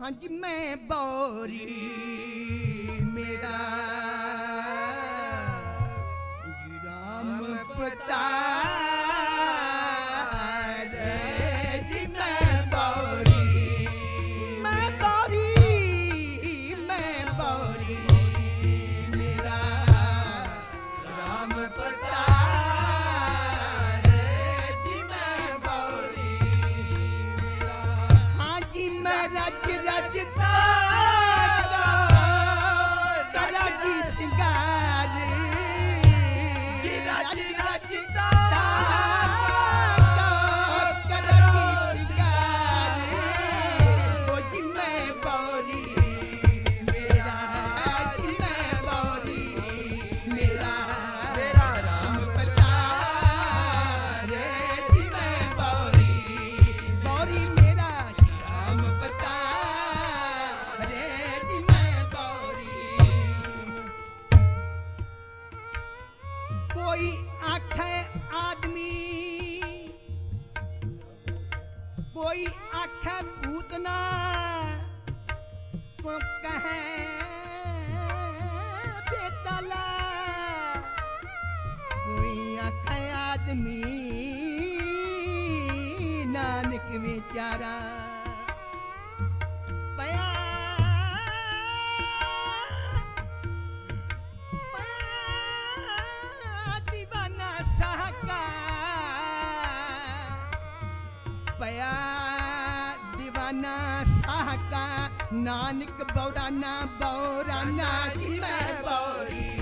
ਹਾਂਜੀ ਮੈਂ ਬੋਰੀ ਮੇਰਾ ਕੋਈ ਆਖੇ ਪੂਤਨਾ ਕੋ ਬੇਤਲਾ ਕੋਈ ਆਖੇ ਆਦਮੀ ਨਾਨਕ ਵਿਚਾਰਾ। ਪਿਆ। ਨਾਨਕ ਬੌਰਾਨਾ ਬੌਰਾਨਾ ਦੀ ਮੈਂ ਬੌਰੀ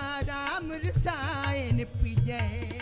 Adam resign, Pijay.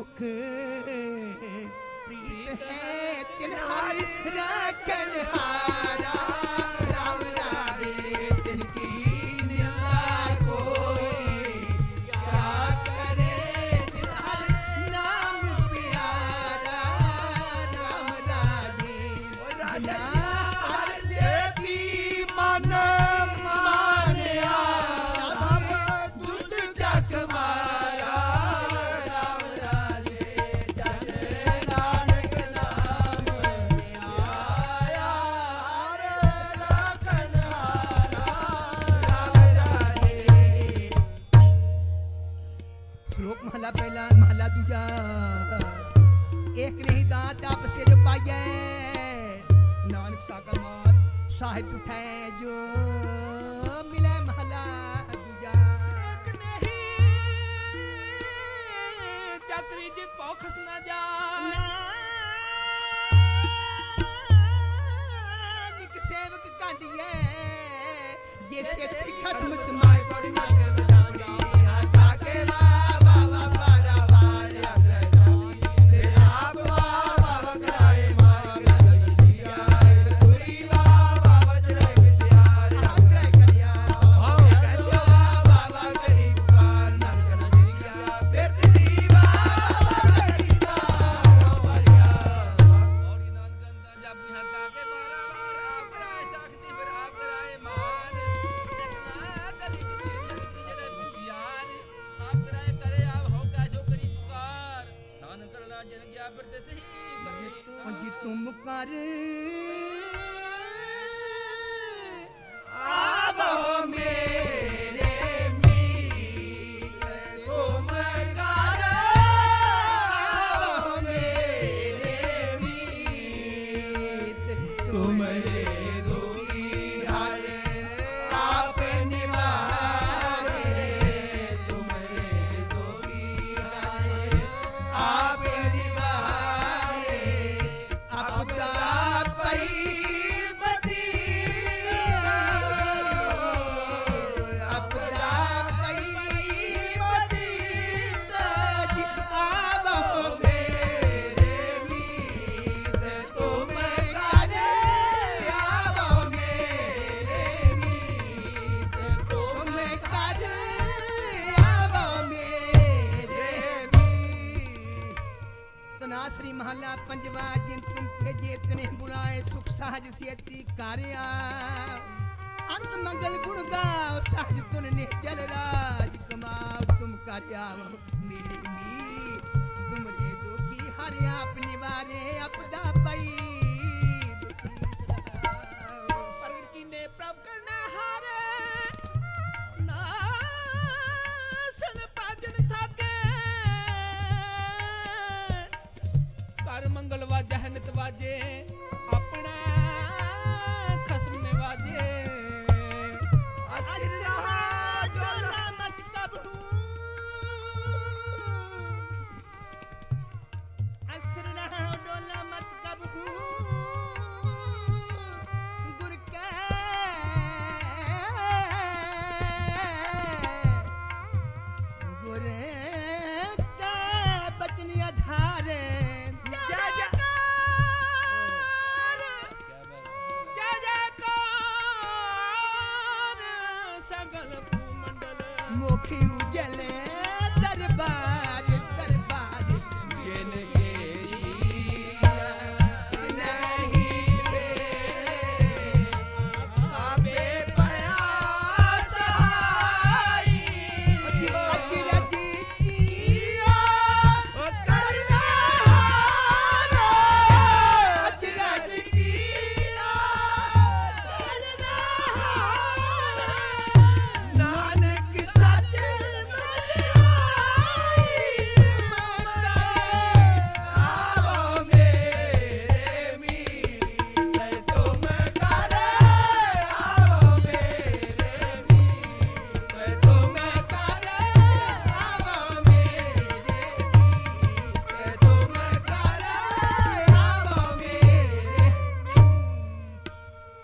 ملوك ريت هات الحرب ذاك الحرب ਸਾਹਿਤ ਉਠੈ ਜੋ ਮਿਲੇ ਮਹਲਾ ਦੂਜਾ। ਨਹੀਂ ਚਤਰੀ ਜਿਤ ਪੌਖਸ ਨਾ ਜਾ ਨਿਕ ਸੇਵਕ ਗਾਂਡੀਏ ਜੇ ਸੇ ਖਸਮ ਸਮਾਏ। ਬੜੀ ਨਾ ਜੇ ਤੁਮ ਕਰ। ਸੇਤੀ ਕਾਰਿਆ। ਅੰਤ ਮੰਗਲ ਗੁਣ ਦਾ ਸਹਜ ਤੁਨ ਨਿਹਚਲ ਰਾਜ ਕਮਾਉ ਤੁਮ ਕਾਰਿਆ ਮੇਰੀ ਮੀ ਤੁਮਰੇ ਦੁਖੀ ਹਰ ਆਪ ਨਿਵਾਰੇ ਆਪਦਾ ਪਈ ਪ੍ਰਗਟ ਕੀਨੇ ਪ੍ਰਭ ਮੰਗਲ ਵਾਜਹਿ ਆਪਣਾ